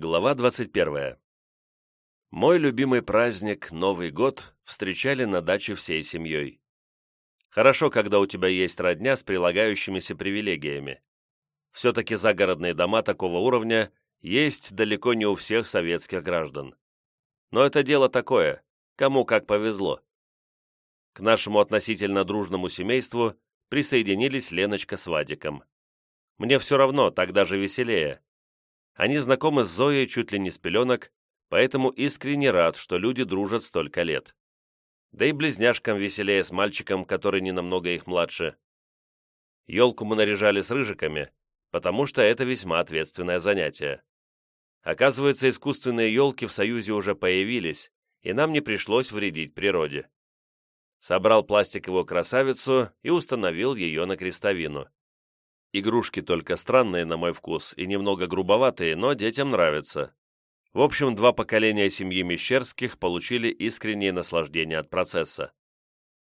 Глава 21. Мой любимый праздник, Новый год, встречали на даче всей семьей. Хорошо, когда у тебя есть родня с прилагающимися привилегиями. Все-таки загородные дома такого уровня есть далеко не у всех советских граждан. Но это дело такое, кому как повезло. К нашему относительно дружному семейству присоединились Леночка с Вадиком. Мне все равно, так даже веселее. Они знакомы с Зоей чуть ли не с пеленок, поэтому искренне рад, что люди дружат столько лет. Да и близняшкам веселее с мальчиком, который не намного их младше. Елку мы наряжали с рыжиками, потому что это весьма ответственное занятие. Оказывается, искусственные елки в Союзе уже появились, и нам не пришлось вредить природе. Собрал пластиковую красавицу и установил ее на крестовину. Игрушки только странные на мой вкус и немного грубоватые, но детям нравятся. В общем, два поколения семьи Мещерских получили искреннее наслаждение от процесса.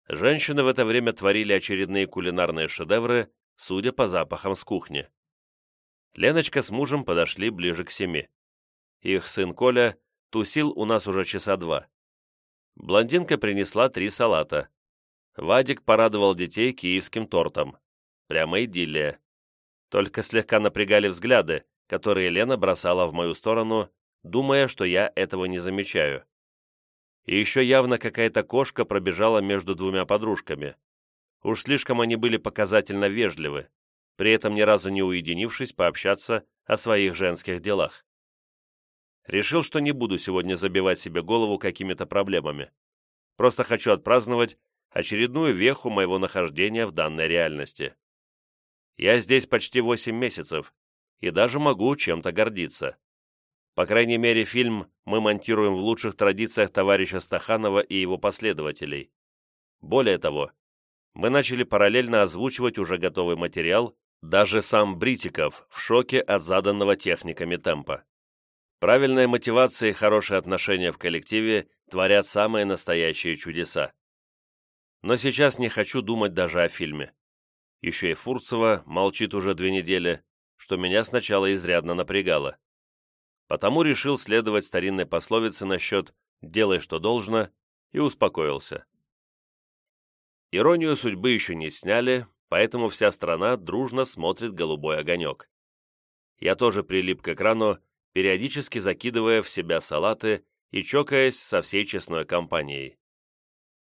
Женщины в это время творили очередные кулинарные шедевры, судя по запахам с кухни. Леночка с мужем подошли ближе к семи. Их сын Коля тусил у нас уже часа два. Блондинка принесла три салата. Вадик порадовал детей киевским тортом. Прямо идиллия только слегка напрягали взгляды, которые Лена бросала в мою сторону, думая, что я этого не замечаю. И еще явно какая-то кошка пробежала между двумя подружками. Уж слишком они были показательно вежливы, при этом ни разу не уединившись пообщаться о своих женских делах. Решил, что не буду сегодня забивать себе голову какими-то проблемами. Просто хочу отпраздновать очередную веху моего нахождения в данной реальности. Я здесь почти 8 месяцев и даже могу чем-то гордиться. По крайней мере, фильм мы монтируем в лучших традициях товарища Стаханова и его последователей. Более того, мы начали параллельно озвучивать уже готовый материал, даже сам Бритиков в шоке от заданного техниками темпа. Правильная мотивация и хорошие отношения в коллективе творят самые настоящие чудеса. Но сейчас не хочу думать даже о фильме еще и Фурцева молчит уже две недели, что меня сначала изрядно напрягало. Потому решил следовать старинной пословице насчет «делай, что должно» и успокоился. Иронию судьбы еще не сняли, поэтому вся страна дружно смотрит голубой огонек. Я тоже прилип к экрану, периодически закидывая в себя салаты и чокаясь со всей честной компанией.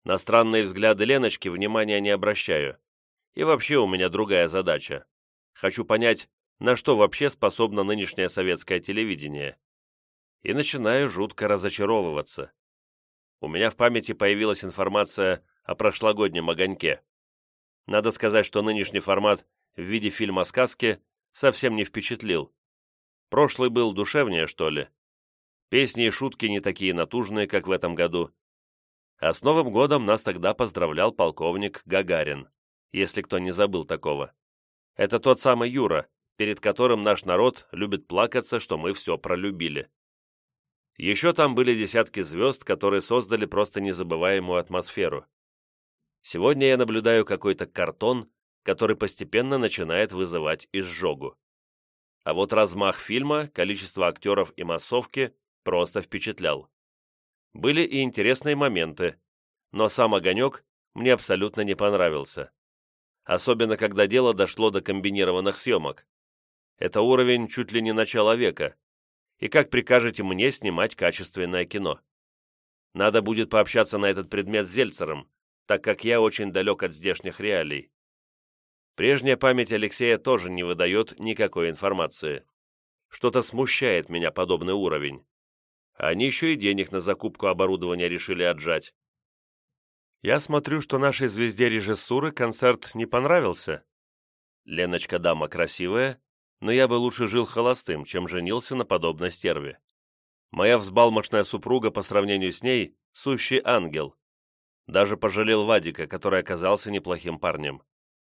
На странные взгляды Леночки внимания не обращаю, и вообще у меня другая задача. Хочу понять, на что вообще способно нынешнее советское телевидение. И начинаю жутко разочаровываться. У меня в памяти появилась информация о прошлогоднем «Огоньке». Надо сказать, что нынешний формат в виде фильма-сказки совсем не впечатлил. Прошлый был душевнее, что ли. Песни и шутки не такие натужные, как в этом году. А с Новым годом нас тогда поздравлял полковник Гагарин если кто не забыл такого. Это тот самый Юра, перед которым наш народ любит плакаться, что мы все пролюбили. Еще там были десятки звезд, которые создали просто незабываемую атмосферу. Сегодня я наблюдаю какой-то картон, который постепенно начинает вызывать изжогу. А вот размах фильма, количество актеров и массовки просто впечатлял. Были и интересные моменты, но сам «Огонек» мне абсолютно не понравился особенно когда дело дошло до комбинированных съемок. Это уровень чуть ли не начала века. И как прикажете мне снимать качественное кино? Надо будет пообщаться на этот предмет с Зельцером, так как я очень далек от здешних реалий. Прежняя память Алексея тоже не выдает никакой информации. Что-то смущает меня подобный уровень. Они еще и денег на закупку оборудования решили отжать. Я смотрю, что нашей звезде режиссуры концерт не понравился. Леночка дама красивая, но я бы лучше жил холостым, чем женился на подобной стерве. Моя взбалмошная супруга по сравнению с ней — сущий ангел. Даже пожалел Вадика, который оказался неплохим парнем.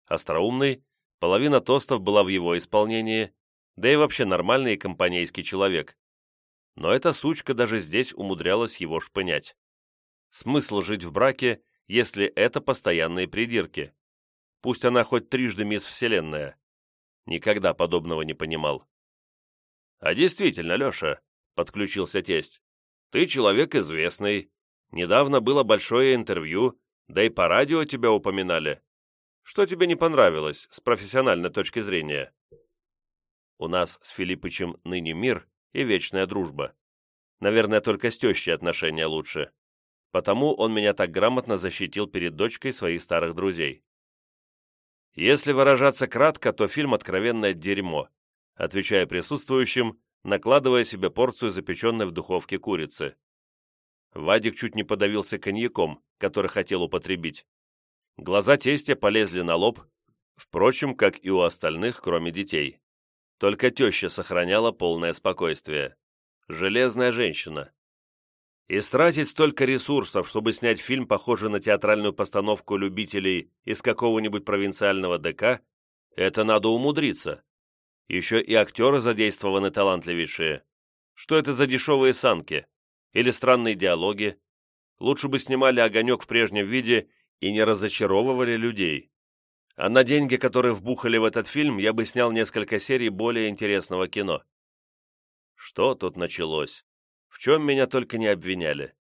Остроумный, половина тостов была в его исполнении, да и вообще нормальный компанейский человек. Но эта сучка даже здесь умудрялась его шпынять. Смысл жить в браке, если это постоянные придирки. Пусть она хоть трижды мисс Вселенная. Никогда подобного не понимал. А действительно, Леша, — подключился тесть. «Ты человек известный. Недавно было большое интервью, да и по радио тебя упоминали. Что тебе не понравилось с профессиональной точки зрения?» У нас с Филиппычем ныне мир и вечная дружба. Наверное, только с тещей отношения лучше. Потому он меня так грамотно защитил перед дочкой своих старых друзей. Если выражаться кратко, то фильм «Откровенное дерьмо», отвечая присутствующим, накладывая себе порцию запеченной в духовке курицы. Вадик чуть не подавился коньяком, который хотел употребить. Глаза тестя полезли на лоб, впрочем, как и у остальных, кроме детей. Только теща сохраняла полное спокойствие. Железная женщина. Истратить столько ресурсов, чтобы снять фильм, похожий на театральную постановку любителей из какого-нибудь провинциального ДК, это надо умудриться. Еще и актеры задействованы талантливейшие. Что это за дешевые санки? Или странные диалоги? Лучше бы снимали «Огонек» в прежнем виде и не разочаровывали людей. А на деньги, которые вбухали в этот фильм, я бы снял несколько серий более интересного кино. Что тут началось? Чем меня только не обвиняли.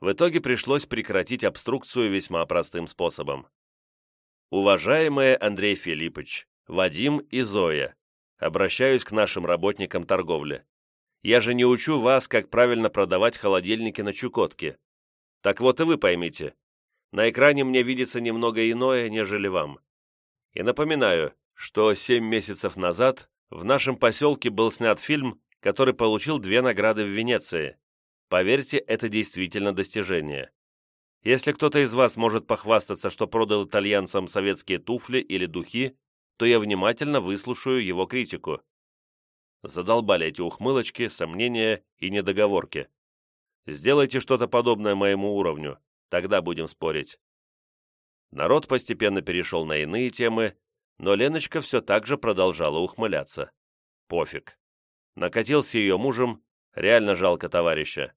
В итоге пришлось прекратить обструкцию весьма простым способом. Уважаемые Андрей Филиппович, Вадим и Зоя, обращаюсь к нашим работникам торговли. Я же не учу вас, как правильно продавать холодильники на Чукотке. Так вот и вы поймите, на экране мне видится немного иное, нежели вам. И напоминаю, что семь месяцев назад в нашем поселке был снят фильм, который получил две награды в Венеции. Поверьте, это действительно достижение. Если кто-то из вас может похвастаться, что продал итальянцам советские туфли или духи, то я внимательно выслушаю его критику. Задолбали эти ухмылочки, сомнения и недоговорки. Сделайте что-то подобное моему уровню, тогда будем спорить. Народ постепенно перешел на иные темы, но Леночка все так же продолжала ухмыляться. Пофиг. Накатил с ее мужем, реально жалко товарища.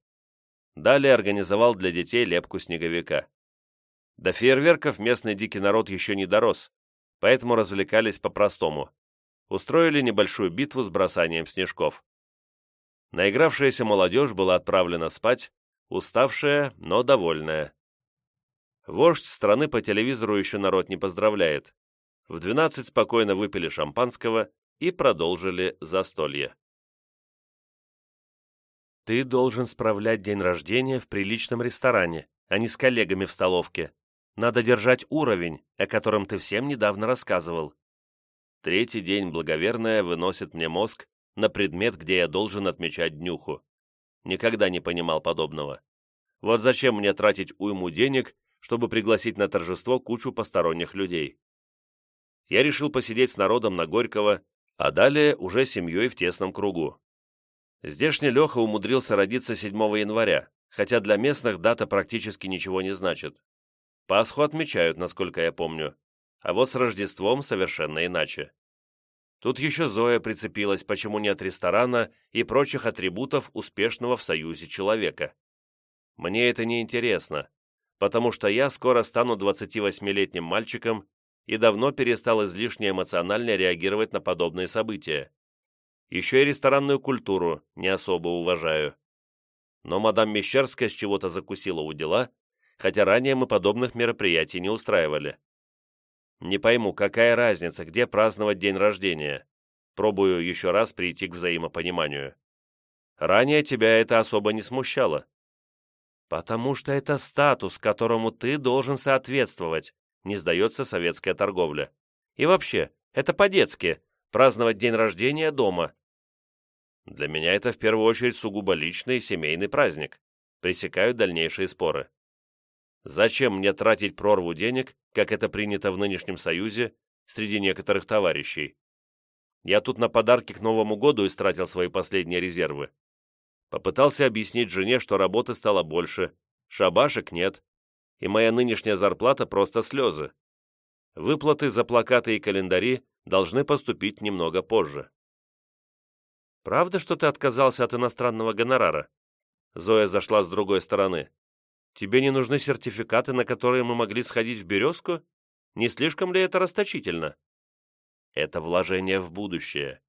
Далее организовал для детей лепку снеговика. До фейерверков местный дикий народ еще не дорос, поэтому развлекались по-простому. Устроили небольшую битву с бросанием снежков. Наигравшаяся молодежь была отправлена спать, уставшая, но довольная. Вождь страны по телевизору еще народ не поздравляет. В 12 спокойно выпили шампанского и продолжили застолье. «Ты должен справлять день рождения в приличном ресторане, а не с коллегами в столовке. Надо держать уровень, о котором ты всем недавно рассказывал. Третий день благоверная выносит мне мозг на предмет, где я должен отмечать днюху. Никогда не понимал подобного. Вот зачем мне тратить уйму денег, чтобы пригласить на торжество кучу посторонних людей? Я решил посидеть с народом на Горького, а далее уже семьей в тесном кругу. Здешний Леха умудрился родиться 7 января, хотя для местных дата практически ничего не значит. Пасху отмечают, насколько я помню, а вот с Рождеством совершенно иначе. Тут еще Зоя прицепилась, почему нет ресторана и прочих атрибутов успешного в Союзе человека. Мне это не интересно, потому что я скоро стану 28-летним мальчиком и давно перестал излишне эмоционально реагировать на подобные события. Еще и ресторанную культуру не особо уважаю. Но мадам Мещерская с чего-то закусила у дела хотя ранее мы подобных мероприятий не устраивали. Не пойму, какая разница, где праздновать день рождения. Пробую еще раз прийти к взаимопониманию. Ранее тебя это особо не смущало. Потому что это статус, которому ты должен соответствовать, не сдается советская торговля. И вообще, это по-детски, праздновать день рождения дома. Для меня это в первую очередь сугубо личный и семейный праздник. Пресекают дальнейшие споры. Зачем мне тратить прорву денег, как это принято в нынешнем Союзе, среди некоторых товарищей? Я тут на подарки к Новому году истратил свои последние резервы. Попытался объяснить жене, что работы стало больше, шабашек нет, и моя нынешняя зарплата просто слезы. Выплаты за плакаты и календари должны поступить немного позже. «Правда, что ты отказался от иностранного гонорара?» Зоя зашла с другой стороны. Тебе не нужны сертификаты, на которые мы могли сходить в «Березку»? Не слишком ли это расточительно?» «Это вложение в будущее.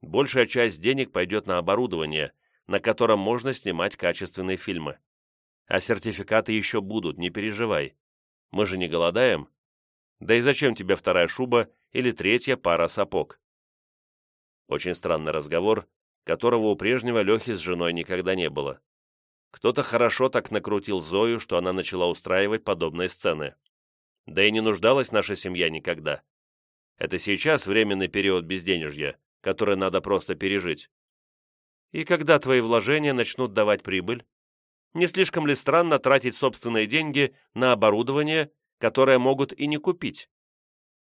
Большая часть денег пойдет на оборудование, на котором можно снимать качественные фильмы. А сертификаты еще будут, не переживай. Мы же не голодаем. Да и зачем тебе вторая шуба или третья пара сапог? Очень странный разговор, которого у прежнего Лехи с женой никогда не было. Кто-то хорошо так накрутил Зою, что она начала устраивать подобные сцены. Да и не нуждалась наша семья никогда. Это сейчас временный период безденежья, который надо просто пережить. И когда твои вложения начнут давать прибыль? Не слишком ли странно тратить собственные деньги на оборудование, которое могут и не купить?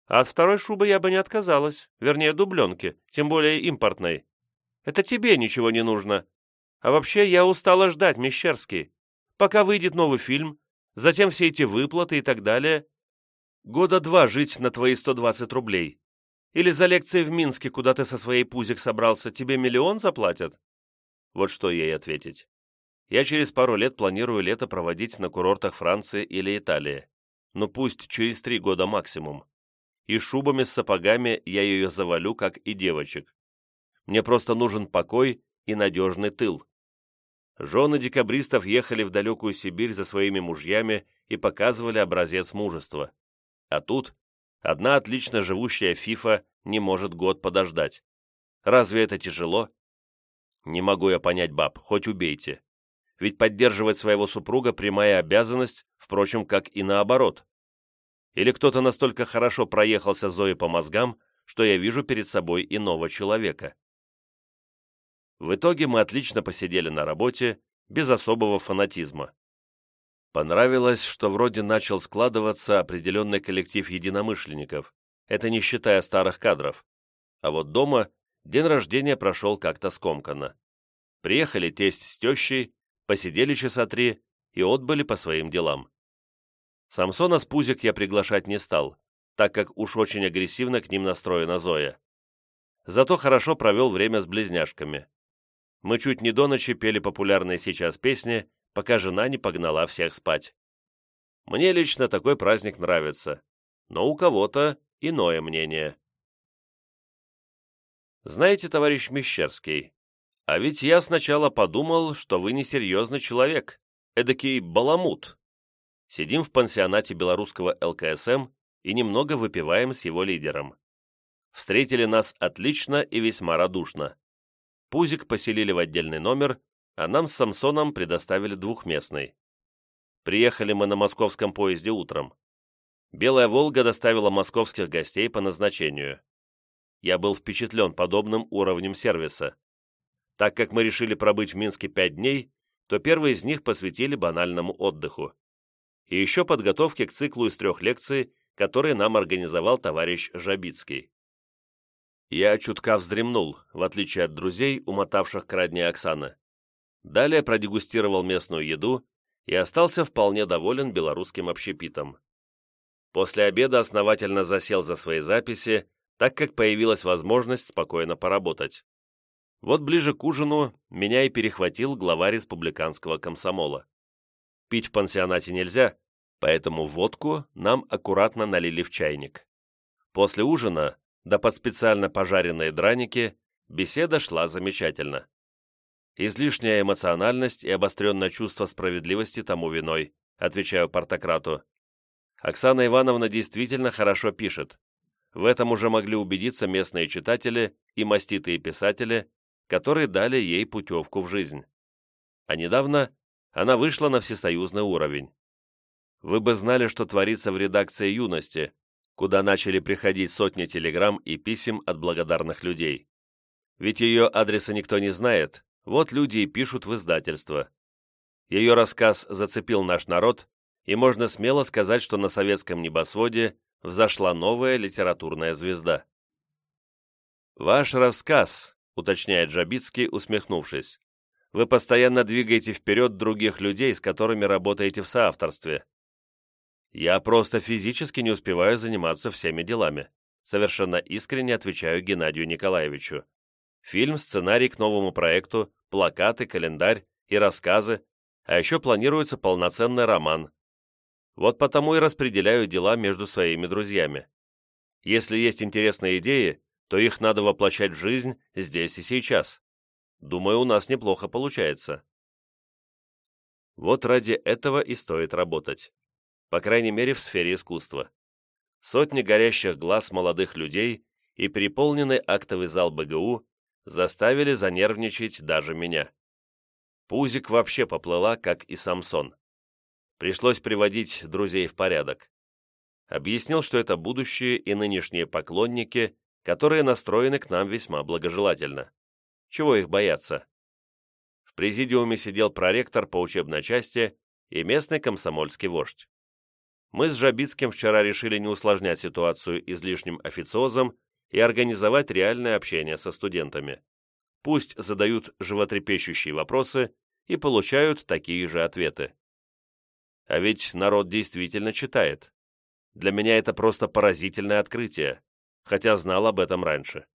А от второй шубы я бы не отказалась, вернее, дубленки, тем более импортной. Это тебе ничего не нужно. А вообще, я устала ждать, Мещерский. Пока выйдет новый фильм, затем все эти выплаты и так далее. Года два жить на твои 120 рублей. Или за лекции в Минске, куда ты со своей пузик собрался, тебе миллион заплатят? Вот что ей ответить. Я через пару лет планирую лето проводить на курортах Франции или Италии. Ну пусть через три года максимум. И шубами с сапогами я ее завалю, как и девочек. Мне просто нужен покой и надежный тыл. Жены декабристов ехали в далекую Сибирь за своими мужьями и показывали образец мужества. А тут одна отлично живущая фифа не может год подождать. Разве это тяжело? Не могу я понять баб, хоть убейте. Ведь поддерживать своего супруга прямая обязанность, впрочем, как и наоборот. Или кто-то настолько хорошо проехался Зои по мозгам, что я вижу перед собой иного человека. В итоге мы отлично посидели на работе, без особого фанатизма. Понравилось, что вроде начал складываться определенный коллектив единомышленников, это не считая старых кадров. А вот дома день рождения прошел как-то скомканно. Приехали тесть с тещей, посидели часа три и отбыли по своим делам. Самсона с Пузик я приглашать не стал, так как уж очень агрессивно к ним настроена Зоя. Зато хорошо провел время с близняшками. Мы чуть не до ночи пели популярные сейчас песни, пока жена не погнала всех спать. Мне лично такой праздник нравится, но у кого-то иное мнение. Знаете, товарищ Мещерский, а ведь я сначала подумал, что вы несерьезный человек, эдакий баламут. Сидим в пансионате белорусского ЛКСМ и немного выпиваем с его лидером. Встретили нас отлично и весьма радушно. Пузик поселили в отдельный номер, а нам с Самсоном предоставили двухместный. Приехали мы на московском поезде утром. Белая «Волга» доставила московских гостей по назначению. Я был впечатлен подобным уровнем сервиса. Так как мы решили пробыть в Минске пять дней, то первый из них посвятили банальному отдыху. И еще подготовке к циклу из трех лекций, которые нам организовал товарищ Жабицкий. Я чутка вздремнул, в отличие от друзей, умотавших к родне Оксаны. Далее продегустировал местную еду и остался вполне доволен белорусским общепитом. После обеда основательно засел за свои записи, так как появилась возможность спокойно поработать. Вот ближе к ужину меня и перехватил глава республиканского комсомола. Пить в пансионате нельзя, поэтому водку нам аккуратно налили в чайник. После ужина да под специально пожаренные драники, беседа шла замечательно. Излишняя эмоциональность и обостренное чувство справедливости тому виной, отвечаю портократу. Оксана Ивановна действительно хорошо пишет. В этом уже могли убедиться местные читатели и маститые писатели, которые дали ей путевку в жизнь. А недавно она вышла на всесоюзный уровень. Вы бы знали, что творится в редакции «Юности», куда начали приходить сотни телеграмм и писем от благодарных людей. Ведь ее адреса никто не знает, вот люди и пишут в издательство. Ее рассказ зацепил наш народ, и можно смело сказать, что на советском небосводе взошла новая литературная звезда. «Ваш рассказ», — уточняет Жабицкий, усмехнувшись, «вы постоянно двигаете вперед других людей, с которыми работаете в соавторстве. Я просто физически не успеваю заниматься всеми делами. Совершенно искренне отвечаю Геннадию Николаевичу. Фильм, сценарий к новому проекту, плакаты, календарь и рассказы, а еще планируется полноценный роман. Вот потому и распределяю дела между своими друзьями. Если есть интересные идеи, то их надо воплощать в жизнь здесь и сейчас. Думаю, у нас неплохо получается. Вот ради этого и стоит работать. По крайней мере, в сфере искусства. Сотни горящих глаз молодых людей и переполненный актовый зал БГУ заставили занервничать даже меня. Пузик вообще поплыла, как и Самсон. Пришлось приводить друзей в порядок. Объяснил, что это будущие и нынешние поклонники, которые настроены к нам весьма благожелательно. Чего их бояться? В президиуме сидел проректор по учебной части и местный комсомольский вождь. Мы с Жабицким вчера решили не усложнять ситуацию излишним официозом и организовать реальное общение со студентами. Пусть задают животрепещущие вопросы и получают такие же ответы. А ведь народ действительно читает. Для меня это просто поразительное открытие, хотя знал об этом раньше.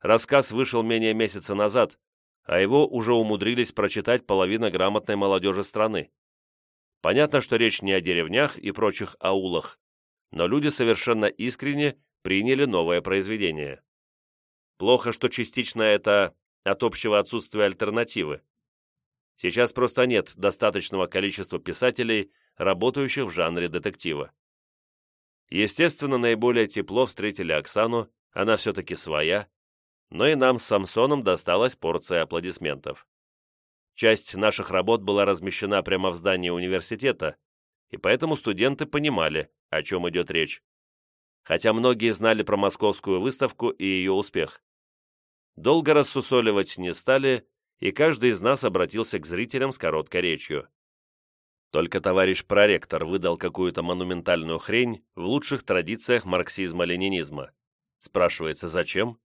Рассказ вышел менее месяца назад, а его уже умудрились прочитать половина грамотной молодежи страны. Понятно, что речь не о деревнях и прочих аулах, но люди совершенно искренне приняли новое произведение. Плохо, что частично это от общего отсутствия альтернативы. Сейчас просто нет достаточного количества писателей, работающих в жанре детектива. Естественно, наиболее тепло встретили Оксану, она все-таки своя, но и нам с Самсоном досталась порция аплодисментов. Часть наших работ была размещена прямо в здании университета, и поэтому студенты понимали, о чем идет речь. Хотя многие знали про московскую выставку и ее успех. Долго рассусоливать не стали, и каждый из нас обратился к зрителям с короткой речью. Только товарищ проректор выдал какую-то монументальную хрень в лучших традициях марксизма-ленинизма. Спрашивается, зачем?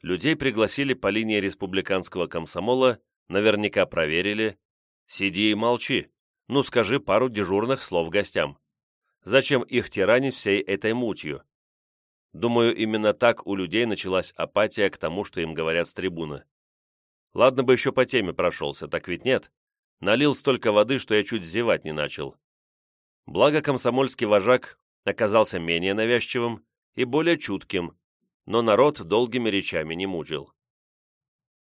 Людей пригласили по линии республиканского комсомола, наверняка проверили. Сиди и молчи. Ну, скажи пару дежурных слов гостям. Зачем их тиранить всей этой мутью? Думаю, именно так у людей началась апатия к тому, что им говорят с трибуны. Ладно бы еще по теме прошелся, так ведь нет. Налил столько воды, что я чуть зевать не начал. Благо комсомольский вожак оказался менее навязчивым и более чутким, но народ долгими речами не мучил.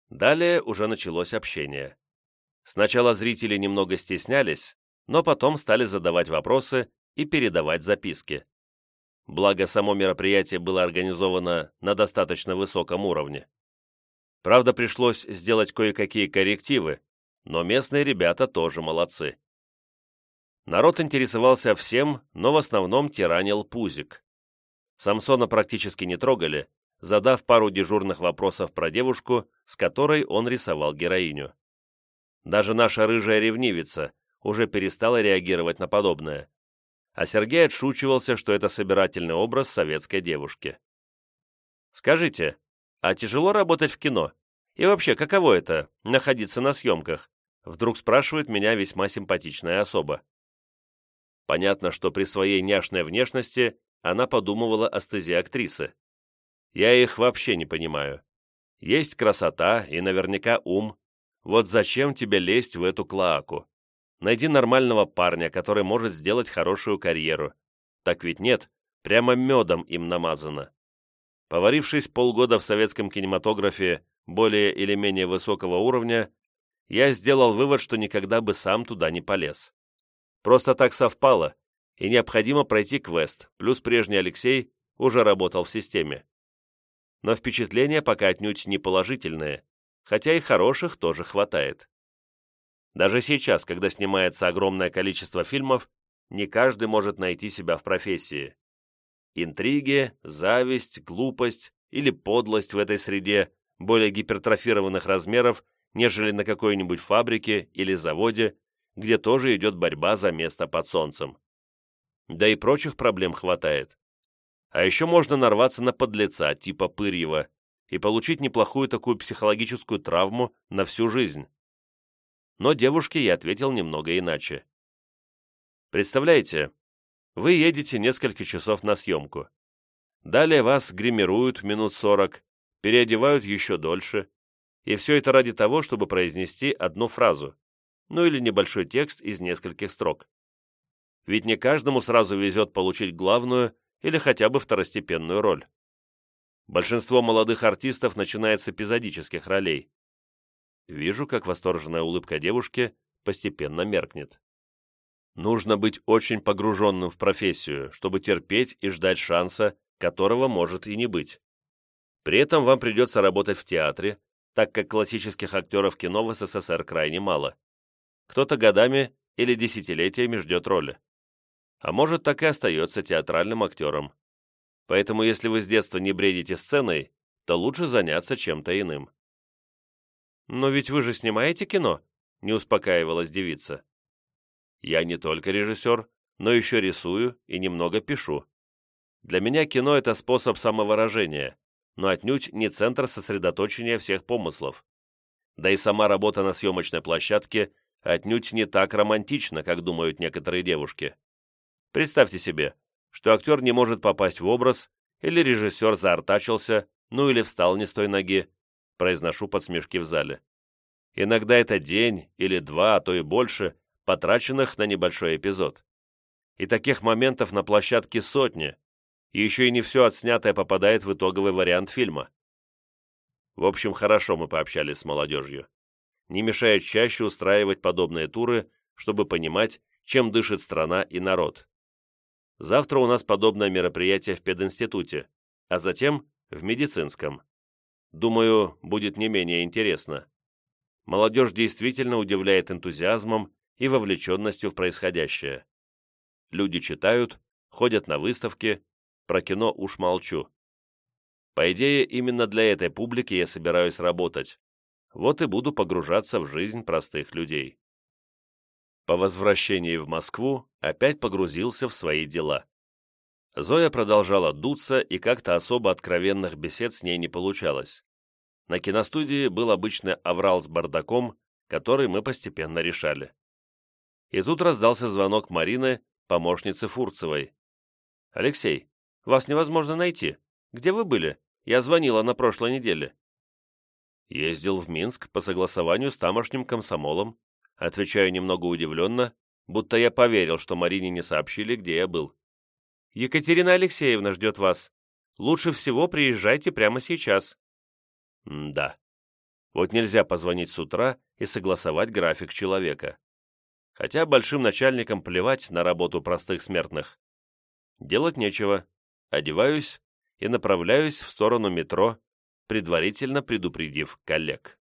Далее уже началось общение. Сначала зрители немного стеснялись, но потом стали задавать вопросы и передавать записки. Благо, само мероприятие было организовано на достаточно высоком уровне. Правда, пришлось сделать кое-какие коррективы, но местные ребята тоже молодцы. Народ интересовался всем, но в основном тиранил Пузик. Самсона практически не трогали, задав пару дежурных вопросов про девушку, с которой он рисовал героиню. Даже наша рыжая ревнивица уже перестала реагировать на подобное, а Сергей отшучивался, что это собирательный образ советской девушки. «Скажите, а тяжело работать в кино? И вообще, каково это — находиться на съемках?» Вдруг спрашивает меня весьма симпатичная особа. Понятно, что при своей няшной внешности она подумывала о стезе актрисы. Я их вообще не понимаю. Есть красота и наверняка ум. Вот зачем тебе лезть в эту клоаку? Найди нормального парня, который может сделать хорошую карьеру. Так ведь нет, прямо медом им намазано. Поварившись полгода в советском кинематографе более или менее высокого уровня, я сделал вывод, что никогда бы сам туда не полез. Просто так совпало, и необходимо пройти квест, плюс прежний Алексей уже работал в системе но впечатления пока отнюдь не положительные, хотя и хороших тоже хватает. Даже сейчас, когда снимается огромное количество фильмов, не каждый может найти себя в профессии. Интриги, зависть, глупость или подлость в этой среде более гипертрофированных размеров, нежели на какой-нибудь фабрике или заводе, где тоже идет борьба за место под солнцем. Да и прочих проблем хватает. А еще можно нарваться на подлеца типа Пырьева и получить неплохую такую психологическую травму на всю жизнь. Но девушке я ответил немного иначе. Представляете, вы едете несколько часов на съемку. Далее вас гримируют минут сорок, переодевают еще дольше, и все это ради того, чтобы произнести одну фразу, ну или небольшой текст из нескольких строк. Ведь не каждому сразу везет получить главную или хотя бы второстепенную роль. Большинство молодых артистов начинает с эпизодических ролей. Вижу, как восторженная улыбка девушки постепенно меркнет. Нужно быть очень погруженным в профессию, чтобы терпеть и ждать шанса, которого может и не быть. При этом вам придется работать в театре, так как классических актеров кино в СССР крайне мало. Кто-то годами или десятилетиями ждет роли. А может, так и остается театральным актером. Поэтому, если вы с детства не бредите сценой, то лучше заняться чем-то иным. «Но ведь вы же снимаете кино?» — не успокаивалась девица. «Я не только режиссер, но еще рисую и немного пишу. Для меня кино — это способ самовыражения, но отнюдь не центр сосредоточения всех помыслов. Да и сама работа на съемочной площадке отнюдь не так романтична, как думают некоторые девушки. Представьте себе, что актер не может попасть в образ, или режиссер заортачился, ну или встал не с той ноги, произношу подсмешки в зале. Иногда это день или два, а то и больше, потраченных на небольшой эпизод. И таких моментов на площадке сотни, и еще и не все отснятое попадает в итоговый вариант фильма. В общем, хорошо мы пообщались с молодежью. Не мешает чаще устраивать подобные туры, чтобы понимать, чем дышит страна и народ. Завтра у нас подобное мероприятие в пединституте, а затем в медицинском. Думаю, будет не менее интересно. Молодежь действительно удивляет энтузиазмом и вовлеченностью в происходящее. Люди читают, ходят на выставки, про кино уж молчу. По идее, именно для этой публики я собираюсь работать. Вот и буду погружаться в жизнь простых людей. По возвращении в Москву опять погрузился в свои дела. Зоя продолжала дуться, и как-то особо откровенных бесед с ней не получалось. На киностудии был обычный аврал с бардаком, который мы постепенно решали. И тут раздался звонок Марины, помощницы Фурцевой. «Алексей, вас невозможно найти. Где вы были? Я звонила на прошлой неделе». Ездил в Минск по согласованию с тамошним комсомолом. Отвечаю немного удивленно, будто я поверил, что Марине не сообщили, где я был. «Екатерина Алексеевна ждет вас. Лучше всего приезжайте прямо сейчас». М да. Вот нельзя позвонить с утра и согласовать график человека. Хотя большим начальникам плевать на работу простых смертных. Делать нечего одеваюсь и направляюсь в сторону метро, предварительно предупредив коллег.